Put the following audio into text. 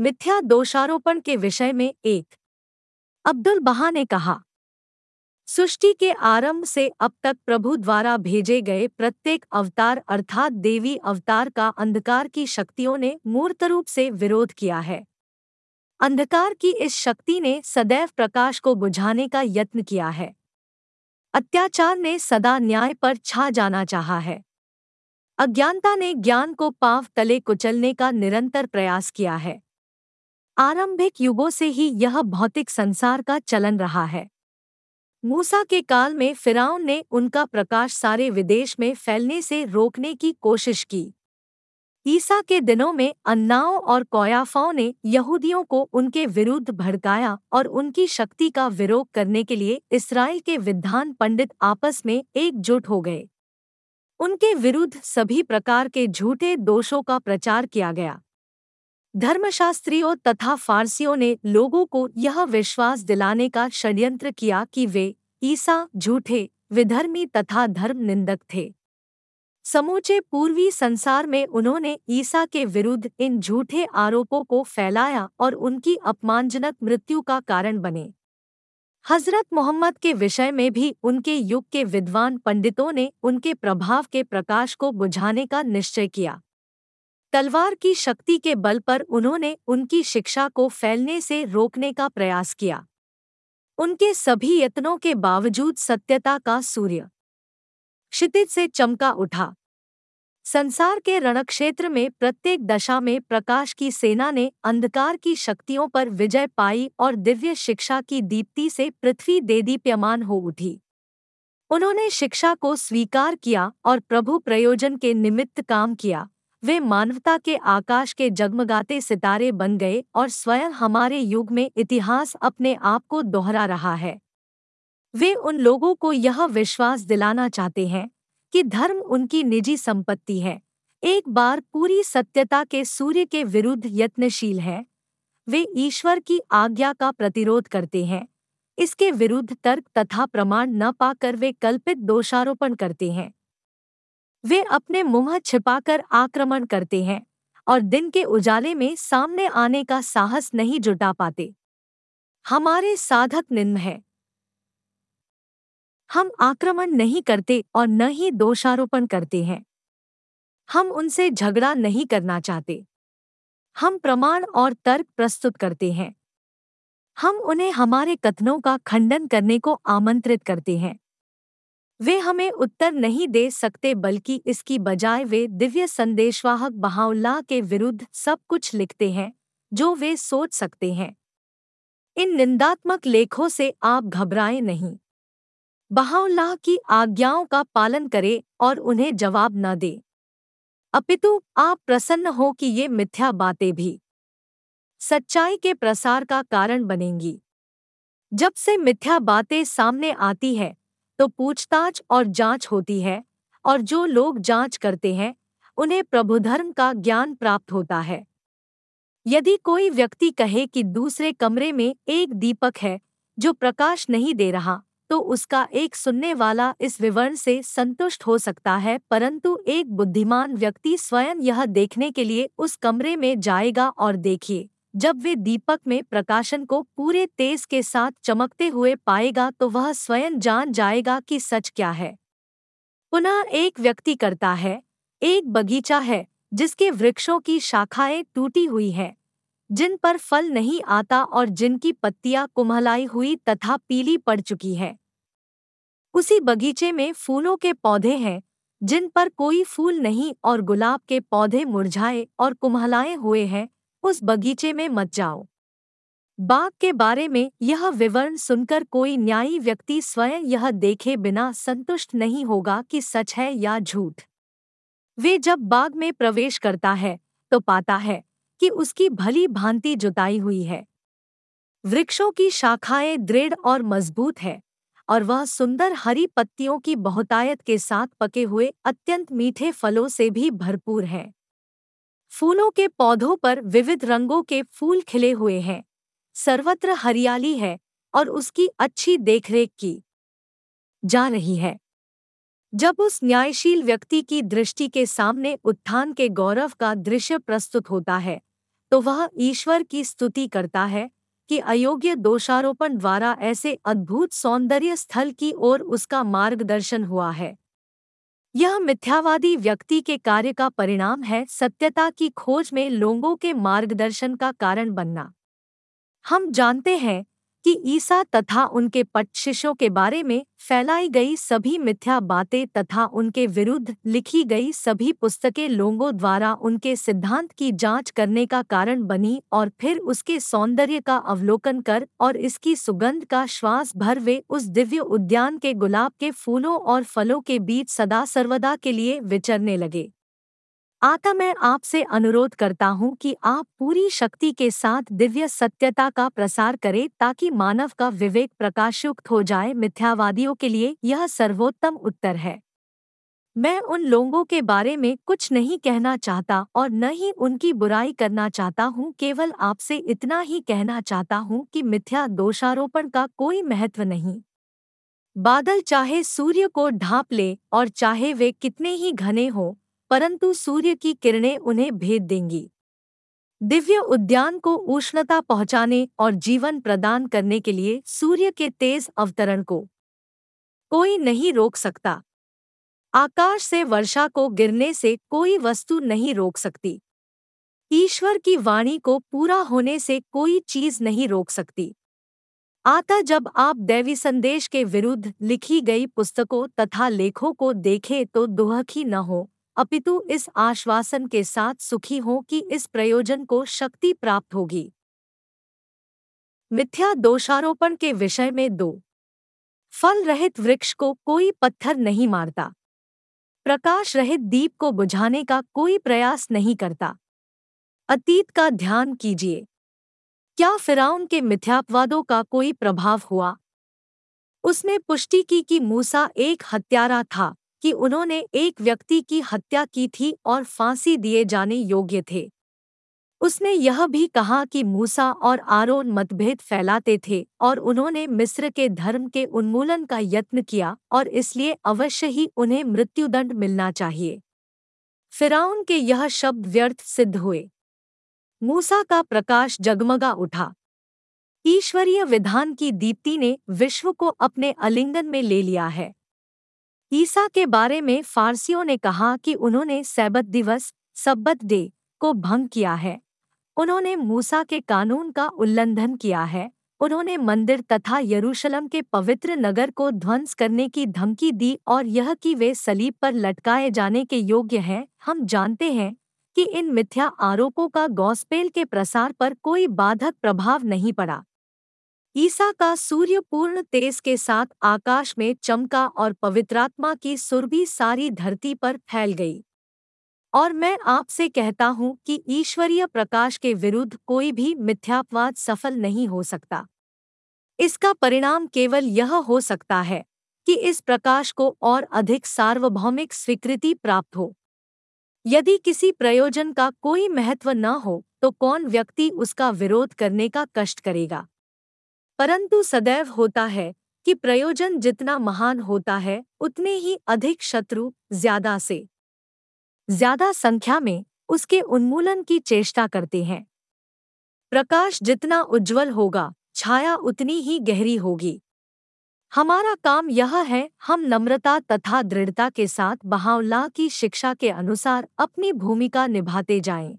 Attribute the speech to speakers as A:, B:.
A: मिथ्या दोषारोपण के विषय में एक। अब्दुल बहा ने कहा, सृष्टि के आरंभ से अब तक प्रभु द्वारा भेजे गए प्रत्येक अवतार अर्थात देवी अवतार का अंधकार की शक्तियों ने मूर्त रूप से विरोध किया है। अंधकार की इस शक्ति ने सदैव प्रकाश को बुझाने का यत्न किया है। अत्याचार ने सदा न्याय पर छा जाना चाहा है। अज्ञानता ने ज्ञान को पाव तले कुचलने का निरंतर प्रयास किया है। आरंभिक युगों से ही यह भौतिक संसार का चलन रहा है। मूसा के काल में फिराउन ने उनका प्रकाश सारे विदेश में फैलने से रोकने की कोशिश की। ईसा के दिनों में अन्नाओं और कोयाफाओं ने यहूदियों को उनके विरुद्ध भड़काया और उनकी शक्ति का विरोध करने के लिए इसराइल के विद्वान पंडित आपस में एकजुट हो गए। उनके विरुद्ध सभी प्रकार के झूठे दोषों का प्रचार किया गया। धर्मशास्त्रियों तथा फारसियों ने लोगों को यह विश्वास दिलाने का षड्यंत्र किया कि वे ईसा, झूठे, विधर्मी तथा धर्म निंदक थे। समूचे पूर्वी संसार में उन्होंने ईसा के विरुद्ध इन झूठे आरोपों को फैलाया और उनकी अपमानजनक मृत्यु का कारण बने। हज़रत मोहम्मद के विषय में भी उनके युग के विद्वान पंडितों ने उनके प्रभाव के प्रकाश को बुझाने का निश्चय किया। तलवार की शक्ति के बल पर उन्होंने उनकी शिक्षा को फैलने से रोकने का प्रयास किया। उनके सभी यत्नों के बावजूद सत्यता का सूर्य क्षितिज से चमका उठा। संसार के रणक्षेत्र में प्रत्येक दशा में प्रकाश की सेना ने अंधकार की शक्तियों पर विजय पाई और दिव्य शिक्षा की दीप्ति से पृथ्वी देदीप्यमान हो उठी। उन्होंने शिक्षा को स्वीकार किया और प्रभु प्रयोजन के निमित्त काम किया। वे मानवता के आकाश के जगमगाते सितारे बन गए और स्वयं हमारे युग में इतिहास अपने आप को दोहरा रहा है। वे उन लोगों को यह विश्वास दिलाना चाहते हैं कि धर्म उनकी निजी संपत्ति है। एक बार पूरी सत्यता के सूर्य के विरुद्ध यत्नशील है। वे ईश्वर की आज्ञा का प्रतिरोध करते हैं। इसके विरुद्ध तर्क तथा प्रमाण न पाकर वे कल्पित दोषारोपण करते हैं। वे अपने मुँह छिपाकर आक्रमण करते हैं और दिन के उजाले में सामने आने का साहस नहीं जुटा पाते। हमारे साधक निम्न है। हम आक्रमण नहीं करते और न ही दोषारोपण करते हैं। हम उनसे झगड़ा नहीं करना चाहते। हम प्रमाण और तर्क प्रस्तुत करते हैं। हम उन्हें हमारे कथनों का खंडन करने को आमंत्रित करते हैं। वे हमें उत्तर नहीं दे सकते बल्कि इसकी बजाय वे दिव्य संदेशवाहक बहाउल्लाह के विरुद्ध सब कुछ लिखते हैं, जो वे सोच सकते हैं। इन निंदात्मक लेखों से आप घबराएँ नहीं। बहाउल्लाह की आज्ञाओं का पालन करें और उन्हें जवाब न दे। अपितु आप प्रसन्न हो कि ये मिथ्या बातें भी सच्चाई के प्रसार का कारण बनेंगी। जब से मिथ्या बातें सामने आती है तो पूछताछ और जाँच होती है और जो लोग जाँच करते हैं, उन्हें प्रभुधर्म का ज्ञान प्राप्त होता है। यदि कोई व्यक्ति कहे कि दूसरे कमरे में एक दीपक है जो प्रकाश नहीं दे रहा तो उसका एक सुनने वाला इस विवरण से संतुष्ट हो सकता है, परंतु एक बुद्धिमान व्यक्ति स्वयं यह देखने के लिए उस कमरे में जाएगा और देखिए। जब वे दीपक में प्रकाशन को पूरे तेज के साथ चमकते हुए पाएगा तो वह स्वयं जान जाएगा कि सच क्या है। पुनः एक व्यक्ति करता है, एक बगीचा है, जिसके वृक्षों की शाखाएँ टूटी हुई है, जिन पर फल नहीं आता और जिनकी पत्तियाँ कुम्हलाई हुई तथा पीली पड़ चुकी है। उसी बगीचे में फूलों के पौधे हैं, जिन पर कोई फूल नहीं और गुलाब के पौधे मुरझाए और कुम्हलाए हुए हैं उस बगीचे में मत जाओ। बाघ के बारे में यह विवरण सुनकर कोई न्यायी व्यक्ति स्वयं यह देखे बिना संतुष्ट नहीं होगा कि सच है या झूठ। वे जब बाग में प्रवेश करता है तो पाता है कि उसकी भली भांति जुताई हुई है। वृक्षों की शाखाएँ दृढ़ और मज़बूत है और वह सुंदर हरी पत्तियों की बहुतायत के साथ पके हुए अत्यंत मीठे फलों से भी भरपूर है। फूलों के पौधों पर विविध रंगों के फूल खिले हुए हैं। सर्वत्र हरियाली है और उसकी अच्छी देखरेख की जा रही है। जब उस न्यायशील व्यक्ति की दृष्टि के सामने उत्थान के गौरव का दृश्य प्रस्तुत होता है तो वह ईश्वर की स्तुति करता है कि अयोग्य दोषारोपण द्वारा ऐसे अद्भुत सौंदर्य स्थल की ओर उसका मार्गदर्शन हुआ है। यह मिथ्यावादी व्यक्ति के कार्य का परिणाम है सत्यता की खोज में लोगों के मार्गदर्शन का कारण बनना। हम जानते हैं कि ईसा तथा उनके पटशिशों के बारे में फैलाई गई सभी मिथ्या बातें तथा उनके विरुद्ध लिखी गई सभी पुस्तकें लोगों द्वारा उनके सिद्धांत की जाँच करने का कारण बनी और फिर उसके सौंदर्य का अवलोकन कर और इसकी सुगंध का श्वास भर वे उस दिव्य उद्यान के गुलाब के फूलों और फलों के बीच सदा सर्वदा के लिए विचरने लगे। आता मैं आपसे अनुरोध करता हूँ कि आप पूरी शक्ति के साथ दिव्य सत्यता का प्रसार करें ताकि मानव का विवेक प्रकाशयुक्त हो जाए। मिथ्यावादियों के लिए यह सर्वोत्तम उत्तर है। मैं उन लोगों के बारे में कुछ नहीं कहना चाहता और न ही उनकी बुराई करना चाहता हूँ। केवल आपसे इतना ही कहना चाहता हूँ कि मिथ्या दोषारोपण का कोई महत्व नहीं। बादल चाहे सूर्य को ढांप ले और चाहे वे कितने ही घने हों परंतु सूर्य की किरणें उन्हें भेद देंगी। दिव्य उद्यान को उष्णता पहुँचाने और जीवन प्रदान करने के लिए सूर्य के तेज अवतरण को कोई नहीं रोक सकता। आकाश से वर्षा को गिरने से कोई वस्तु नहीं रोक सकती। ईश्वर की वाणी को पूरा होने से कोई चीज़ नहीं रोक सकती। आता जब आप दैवी संदेश के विरुद्ध लिखी गई पुस्तकों तथा लेखों को देखें तो दुहखी न हो। अपितु इस आश्वासन के साथ सुखी हो कि इस प्रयोजन को शक्ति प्राप्त होगी। मिथ्या दोषारोपण के विषय में दो। फल रहित वृक्ष को कोई पत्थर नहीं मारता। प्रकाश रहित दीप को बुझाने का कोई प्रयास नहीं करता। अतीत का ध्यान कीजिए। क्या फिराउन के मिथ्यापवादों का कोई प्रभाव हुआ? उसने पुष्टि की कि मूसा एक हत्यारा था। कि उन्होंने एक व्यक्ति की हत्या की थी और फांसी दिए जाने योग्य थे। उसने यह भी कहा कि मूसा और आरोन मतभेद फैलाते थे और उन्होंने मिस्र के धर्म के उन्मूलन का यत्न किया और इसलिए अवश्य ही उन्हें मृत्युदंड मिलना चाहिए। फिराउन के यह शब्द व्यर्थ सिद्ध हुए। मूसा का प्रकाश जगमगा उठा। ईश्वरीय विधान की दीप्ति ने विश्व को अपने अलिंगन में ले लिया है। ईसा के बारे में फारसियों ने कहा कि उन्होंने सैबत दिवस, सब्बत डे को भंग किया है। उन्होंने मूसा के कानून का उल्लंघन किया है। उन्होंने मंदिर तथा यरूशलम के पवित्र नगर को ध्वंस करने की धमकी दी और यह कि वे सलीब पर लटकाए जाने के योग्य हैं, हम जानते हैं कि इन मिथ्या आरोपों का गौस्पेल के प्रसार पर कोई बाधक प्रभाव नहीं पड़ा। ईसा का सूर्य पूर्ण तेज के साथ आकाश में चमका और पवित्रात्मा की सुरभि सारी धरती पर फैल गई। और मैं आपसे कहता हूँ कि ईश्वरीय प्रकाश के विरुद्ध कोई भी मिथ्यापवाद सफल नहीं हो सकता। इसका परिणाम केवल यह हो सकता है कि इस प्रकाश को और अधिक सार्वभौमिक स्वीकृति प्राप्त हो। यदि किसी प्रयोजन का कोई महत्व न हो तो कौन व्यक्ति उसका विरोध करने का कष्ट करेगा? परंतु सदैव होता है कि प्रयोजन जितना महान होता है, उतने ही अधिक शत्रु ज़्यादा से ज़्यादा संख्या में उसके उन्मूलन की चेष्टा करते हैं प्रकाश जितना उज्जवल होगा, छाया उतनी ही गहरी होगी हमारा काम यह है, हम नम्रता तथा दृढ़ता के साथ बहावला की शिक्षा के अनुसार अपनी भूमिका निभाते जाएँ।